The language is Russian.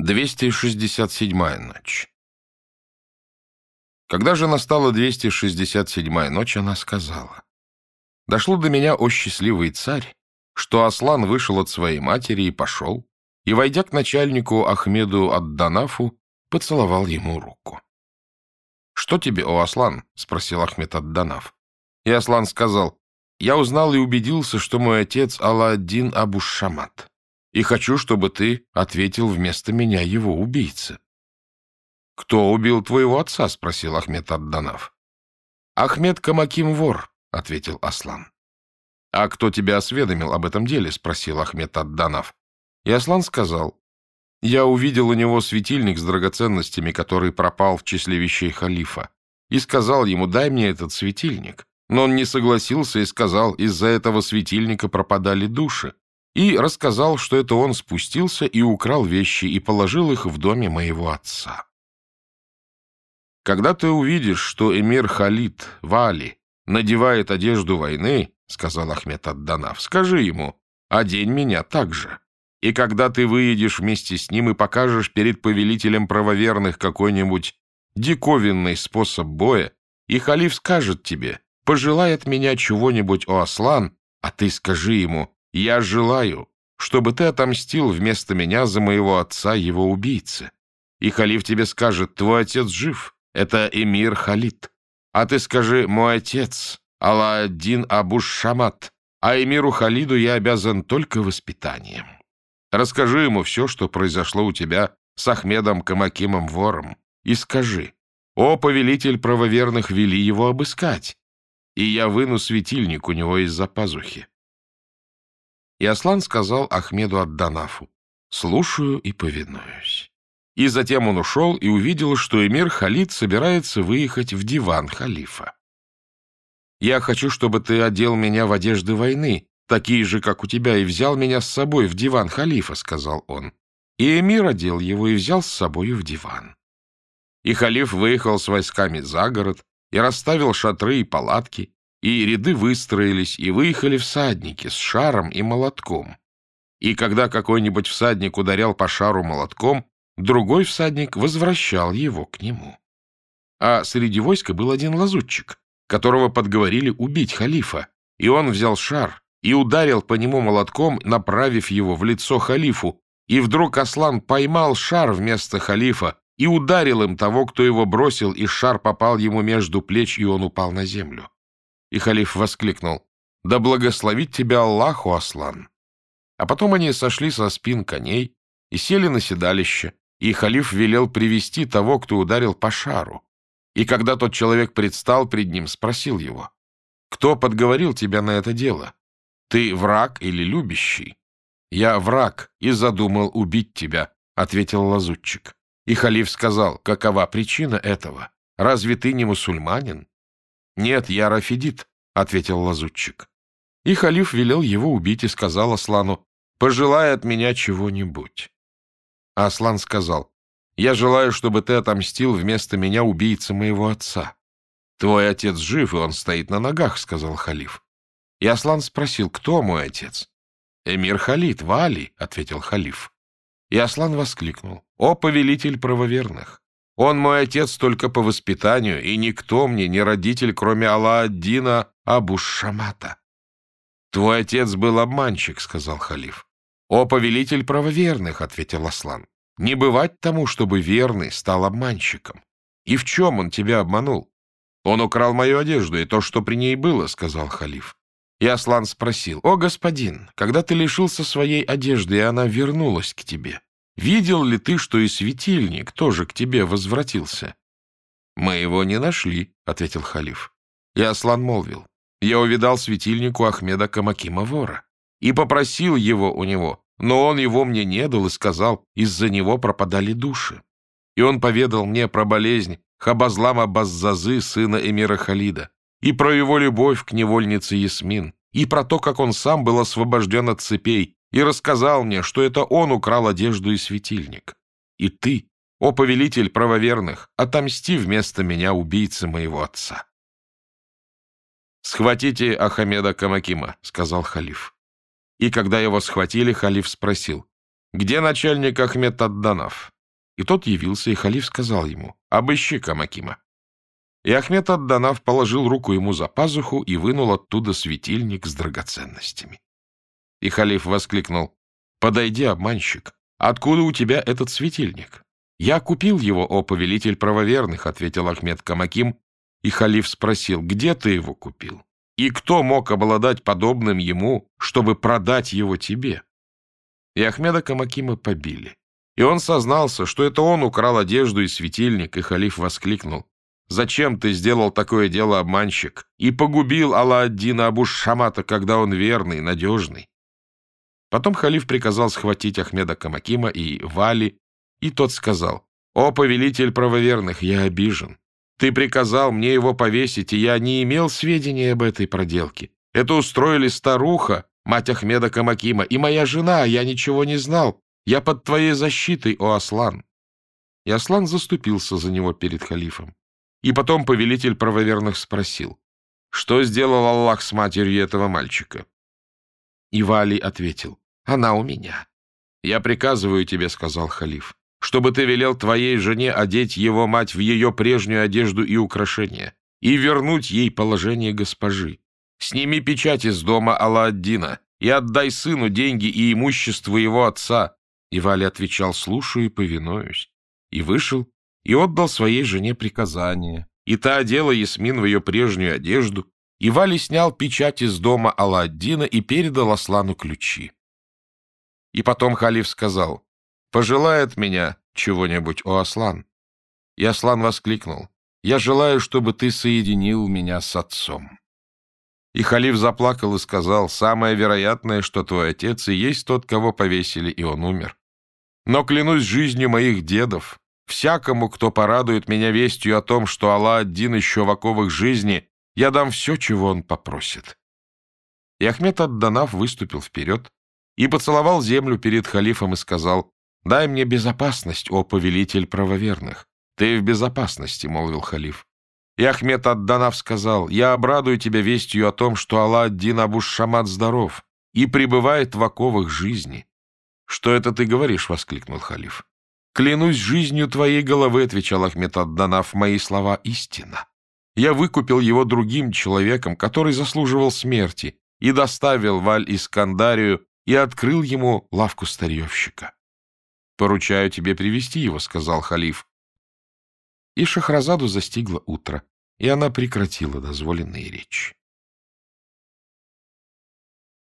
267-я ночь Когда же настала 267-я ночь, она сказала, «Дошло до меня, о счастливый царь, что Аслан вышел от своей матери и пошел, и, войдя к начальнику Ахмеду Адданафу, поцеловал ему руку. «Что тебе, о Аслан?» — спросил Ахмед Адданаф. И Аслан сказал, «Я узнал и убедился, что мой отец Алла-Аддин Абуш-Шамат и хочу, чтобы ты ответил вместо меня его убийце. — Кто убил твоего отца? — спросил Ахмед Адданав. — Ахмед Камаким вор, — ответил Аслан. — А кто тебя осведомил об этом деле? — спросил Ахмед Адданав. И Аслан сказал, — Я увидел у него светильник с драгоценностями, который пропал в числе вещей халифа, и сказал ему, дай мне этот светильник. Но он не согласился и сказал, из-за этого светильника пропадали души и рассказал, что это он спустился и украл вещи и положил их в доме моего отца. «Когда ты увидишь, что эмир Халид, Вали, надевает одежду войны, — сказал Ахмед Адданав, — скажи ему, одень меня так же. И когда ты выедешь вместе с ним и покажешь перед повелителем правоверных какой-нибудь диковинный способ боя, и халиф скажет тебе, пожелай от меня чего-нибудь, о Аслан, а ты скажи ему, я желаю, чтобы ты отомстил вместо меня за моего отца, его убийцы. И халиф тебе скажет, твой отец жив, это эмир Халид. А ты скажи, мой отец, Алла-Аддин Абуш-Шамат, а эмиру Халиду я обязан только воспитанием. Расскажи ему все, что произошло у тебя с Ахмедом Камакимом Вором, и скажи, о, повелитель правоверных, вели его обыскать, и я выну светильник у него из-за пазухи. И Аслан сказал Ахмеду Адданафу, «Слушаю и повинуюсь». И затем он ушел и увидел, что эмир Халид собирается выехать в диван халифа. «Я хочу, чтобы ты одел меня в одежды войны, такие же, как у тебя, и взял меня с собой в диван халифа», — сказал он. И эмир одел его и взял с собой в диван. И халиф выехал с войсками за город и расставил шатры и палатки, и ряды выстроились, и выехали всадники с шаром и молотком. И когда какой-нибудь всадник ударял по шару молотком, другой всадник возвращал его к нему. А среди войска был один лазутчик, которого подговорили убить халифа, и он взял шар и ударил по нему молотком, направив его в лицо халифу, и вдруг Аслан поймал шар вместо халифа и ударил им того, кто его бросил, и шар попал ему между плеч, и он упал на землю. И халиф воскликнул, «Да благословит тебя Аллаху, Аслан!» А потом они сошли со спин коней и сели на седалище, и халиф велел привести того, кто ударил по шару. И когда тот человек предстал пред ним, спросил его, «Кто подговорил тебя на это дело? Ты враг или любящий?» «Я враг и задумал убить тебя», — ответил лазутчик. И халиф сказал, «Какова причина этого? Разве ты не мусульманин?» «Нет, я Рафидит», — ответил лазутчик. И халиф велел его убить и сказал Аслану, «Пожелай от меня чего-нибудь». А Аслан сказал, «Я желаю, чтобы ты отомстил вместо меня убийце моего отца». «Твой отец жив, и он стоит на ногах», — сказал халиф. И Аслан спросил, «Кто мой отец?» «Эмир Халид, Вали», — ответил халиф. И Аслан воскликнул, «О, повелитель правоверных! Он мой отец только по воспитанию, и никто мне не родитель, кроме Алла-Аддина Абуш-Шамата. «Твой отец был обманщик», — сказал халиф. «О, повелитель правоверных», — ответил Аслан. «Не бывать тому, чтобы верный стал обманщиком. И в чем он тебя обманул?» «Он украл мою одежду и то, что при ней было», — сказал халиф. И Аслан спросил, «О, господин, когда ты лишился своей одежды, и она вернулась к тебе, Видел ли ты, что и светильник тоже к тебе возвратился? — Мы его не нашли, — ответил халиф. И Аслан молвил. Я увидал светильник у Ахмеда Камакима вора и попросил его у него, но он его мне не дал и сказал, из-за него пропадали души. И он поведал мне про болезнь Хабазлама Баззазы, сына эмира Халида, и про его любовь к невольнице Ясмин, и про то, как он сам был освобожден от цепей, и рассказал мне, что это он украл одежду и светильник. И ты, о повелитель правоверных, отомсти вместо меня убийцы моего отца. «Схватите Ахамеда Камакима», — сказал халиф. И когда его схватили, халиф спросил, где начальник Ахмед Адданав?» И тот явился, и халиф сказал ему, «Обыщи Камакима». И Ахмед Адданав положил руку ему за пазуху и вынул оттуда светильник с драгоценностями. И халиф воскликнул, «Подойди, обманщик, откуда у тебя этот светильник?» «Я купил его, о повелитель правоверных», — ответил Ахмед Камаким, и халиф спросил, «Где ты его купил? И кто мог обладать подобным ему, чтобы продать его тебе?» И Ахмеда Камакима побили. И он сознался, что это он украл одежду и светильник, и халиф воскликнул. «Зачем ты сделал такое дело, обманщик, и погубил Алла-Аддина Абуш-Шамата, когда он верный, надежный?» Потом халиф приказал схватить Ахмеда Камакима и Вали, и тот сказал, «О, повелитель правоверных, я обижен. Ты приказал мне его повесить, и я не имел сведения об этой проделке. Это устроили старуха, мать Ахмеда Камакима, и моя жена, я ничего не знал. Я под твоей защитой, о Аслан!» И Аслан заступился за него перед халифом. И потом повелитель правоверных спросил, «Что сделал Аллах с матерью этого мальчика?» И Вали ответил, «Она у меня». «Я приказываю тебе», — сказал халиф, «чтобы ты велел твоей жене одеть его мать в ее прежнюю одежду и украшения и вернуть ей положение госпожи. Сними печать из дома Алла-Аддина и отдай сыну деньги и имущество его отца, и Валя отвечал «слушаю и повинуюсь». И вышел, и отдал своей жене приказание. И та одела Ясмин в ее прежнюю одежду, и Вали снял печать из дома Алладдина и передал Аслану ключи. И потом халиф сказал, «Пожелает меня чего-нибудь, о Аслан». И Аслан воскликнул, «Я желаю, чтобы ты соединил меня с отцом». И халиф заплакал и сказал, «Самое вероятное, что твой отец и есть тот, кого повесили, и он умер. Но клянусь жизнью моих дедов, всякому, кто порадует меня вестью о том, что Аллах один еще в оковах жизни, я дам все, чего он попросит. И Ахмед Адданав выступил вперед и поцеловал землю перед халифом и сказал, «Дай мне безопасность, о повелитель правоверных». «Ты в безопасности», — молвил халиф. И Ахмед Адданав сказал, «Я обрадую тебя вестью о том, что Аллах один Абуш-Шамат здоров и пребывает в оковах жизни». «Что это ты говоришь?» — воскликнул халиф. «Клянусь жизнью твоей головы», — отвечал Ахмед Адданав, — «мои слова истина. Я выкупил его другим человеком, который заслуживал смерти, и доставил в Аль-Искандарию и открыл ему лавку старьевщика». «Поручаю тебе привести его», — сказал халиф. И Шахразаду застигло утро, и она прекратила дозволенные речи.